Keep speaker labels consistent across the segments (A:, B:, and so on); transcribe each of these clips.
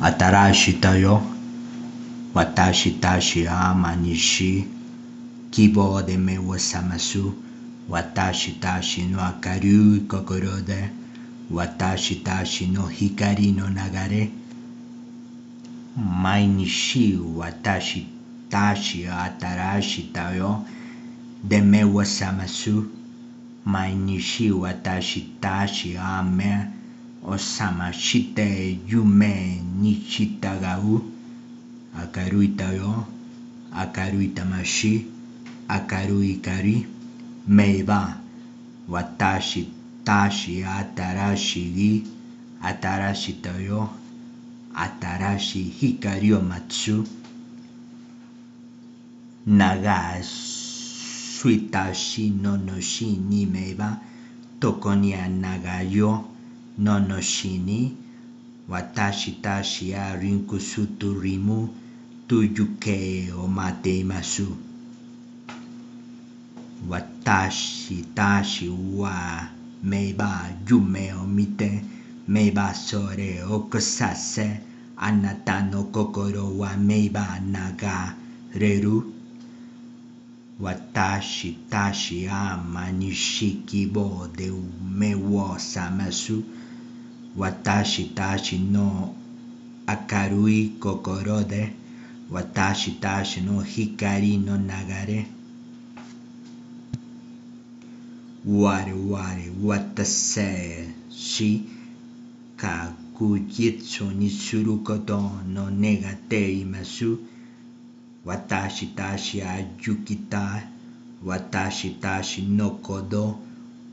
A: 新しいだよ。私たちは毎日希望で目を覚ます。私たちの明るい心で私たちの光の流れ。毎日私たちは新しいだよ。で目を覚ます。毎日私たちは目を覚まして夢に従う。明るい太陽、明るい魂、明るい光、目は私たち新しい、新しい太陽、新しい光を待つ。長いたしののしにめば、どこにあ長いよ、ののしに、私たちはリンクスとリム、tujuh ke o mate masu. Watashi tashi wa meiba yume o mite meiba sore o kusase anata no kokoro wa meiba naga reru. Watashi tashi ama nishiki bo de me wo samasu. Watashi tashi no akarui kokoro de 私たちの光の流れ。我々私確実にすることの願っています。私たちは行きた私たちのこと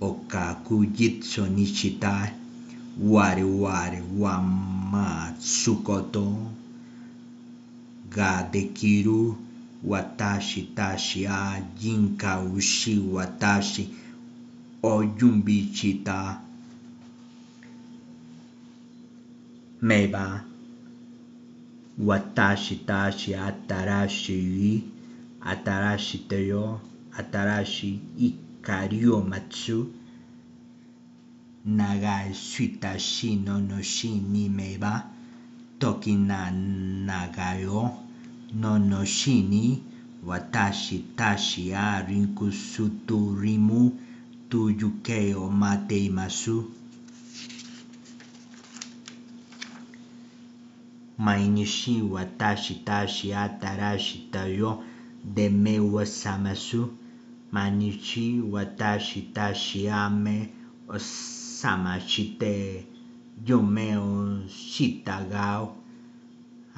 A: を確実にしたい。我々は待つことができる私たちは人化をし私長い親しののしにめば時な長よののしに私たちはリンクスとリムとゆけを待っています。毎日私たち新しい太陽で目を覚ます。毎日私たちは目を覚まして夢を従う。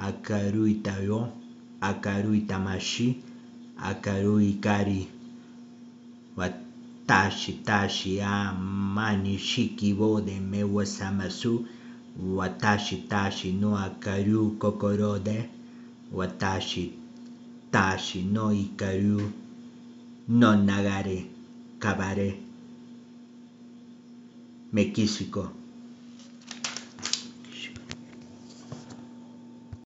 A: 明るい太陽、明るい魂、明るい光。私たちは毎日希望で目